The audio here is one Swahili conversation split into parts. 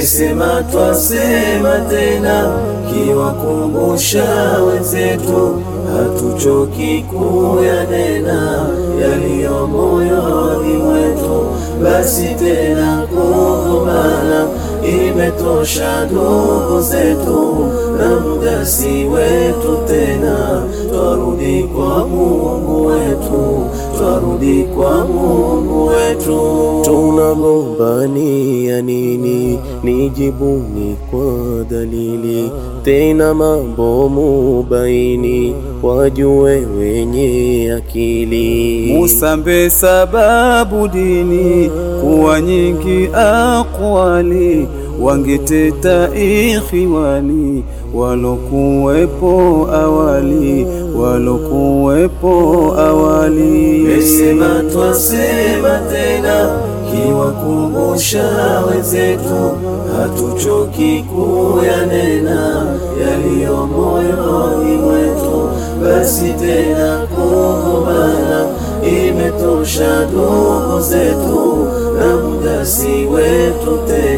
Mesema twasema tena, kiwakumbusha wenzetu, hatuchoki kuyanena yaliyo moyoni mwetu. Basi tena kugombana imetosha, ndugu zetu, na muda si wetu tena, twarudi kwa Mungu wetu, twarudi kwa Mungu wetu. Tunagombania nini? Nijibuni kwa dalili, tena mambo mubaini, wajue wenye akili. Musambe sababu dini kuwa nyingi akwali, wangeteta ikhiwani walokuwepo awali, walokuwepo awali. Mesema twasema tena, kiwakumbusha wenzetu, hatuchoki kuyanena yaliyo moyoni mwetu. Basi tena kugombana imetosha, ndugu zetu, na muda si wetu tena,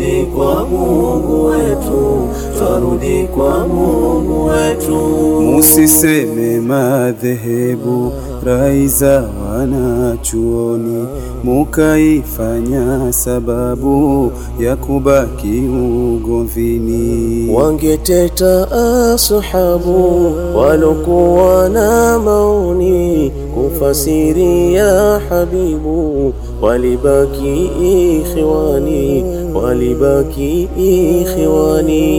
twarudi kwa Mungu wetu, twarudi kwa Mungu wetu. Musiseme madhehebu rai za wanachuoni, mukaifanya sababu ya kubaki ugomvini. Wangeteta asuhabu walokuwa na maoni kufasiria ya habibu, ولباكي إخواني ولباكي إخواني.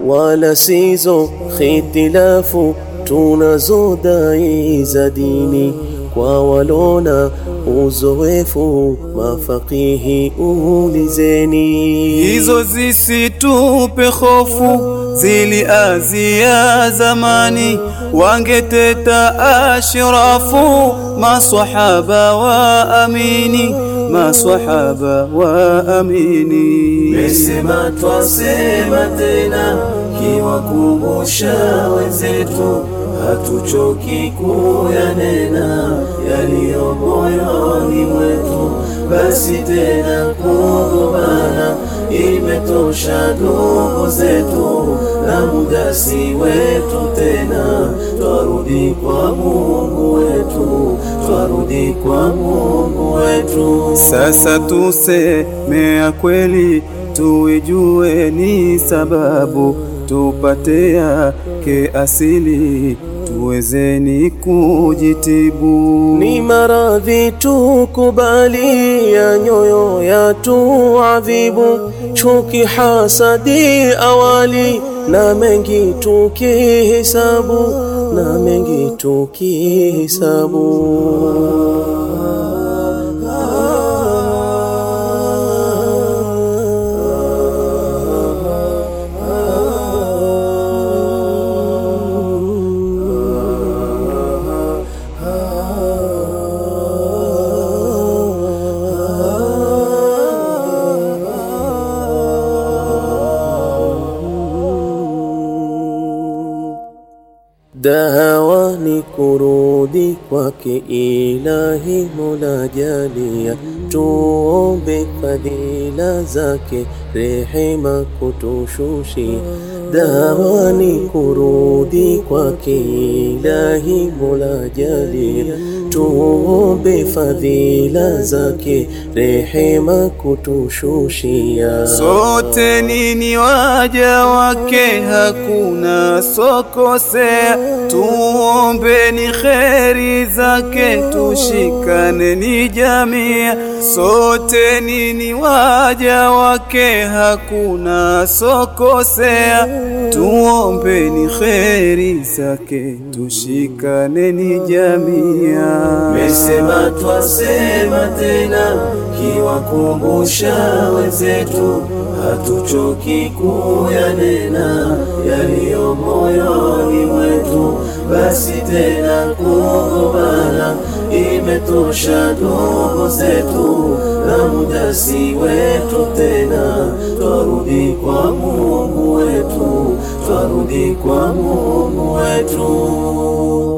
ولا سيزو ختلافو tunazodai za dini kwa walona uzoefu mafakihi uulizeni Hizo zisitupe hofu, ziliazia zamani, wangeteta ashrafu, maswahaba wa amini, maswahaba wa amini. Mesema twasema tena, kiwakumbusha wenzetu, hatuchoki kuyanena yaliyo moyoni mwetu. Basi tena kugombana imetosha, ndugu zetu, na muda si wetu tena, twarudi kwa Mungu wetu, twarudi kwa Mungu wetu. Sasa tuseme ya kweli, tuijue ni sababu, tupate yake asili, tuwezeni kujitibu. ni maradhi tukubali ya nyoyo ya tuadhibu chuki hasadi awali na mengi tukihisabu na mengi tukihisabu dawa ni kurudi kwake ilahi mola jalia. Tuombe fadhila zake rehema kutushushi dawa ni kurudi kwake ilahi mola jalia tuombe fadhila zake rehema kutushushia Sote nini waja wake, hakuna sokosea. Tuombeni kheri zake, tushikane ni jamia. Sote nini waja wake, hakuna sokosea. Tuombeni kheri zake, tushikane ni jamia. Mesema twasema tena, kiwakumbusha wenzetu, hatuchoki kuyanena yaliyo moyoni mwetu. Basi tena kugombana imetosha ndugu zetu, na muda si wetu tena, twarudi kwa Mungu wetu, twarudi kwa Mungu wetu.